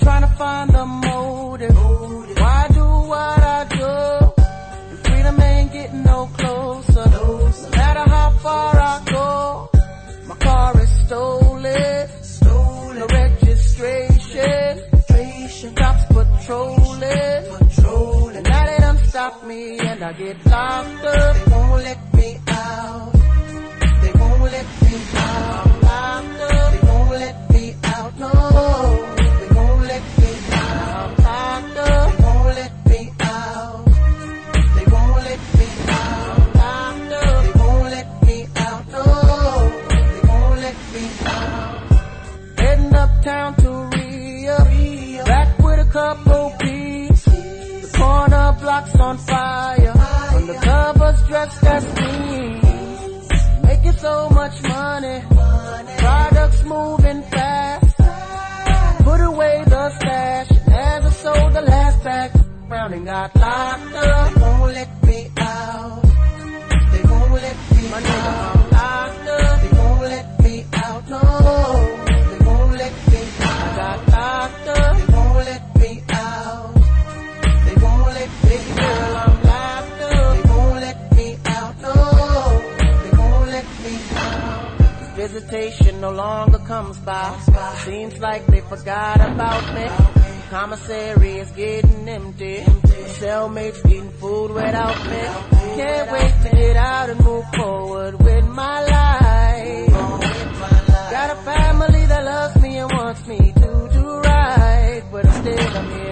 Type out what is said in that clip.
trying to find the motive. Why do what I do? And freedom ain't getting no closer. No matter how far I go, my car is stolen. Stolen. No registration. Cops patrolling. Patrolling. Now they done stop me and I get locked up. They won't let me out. Couple peeps. The corner blocks on fire. Undercovers dressed as queens. Making so much money. Products moving fast. Put away the stash. And sold the last pack, and got locked up. Won't let visitation no longer comes by. Seems like they forgot about me. Commissary is getting empty. Cellmates eating food without me. Can't wait to get out and move forward with my life. Got a family that loves me and wants me to do right, but instead I'm here.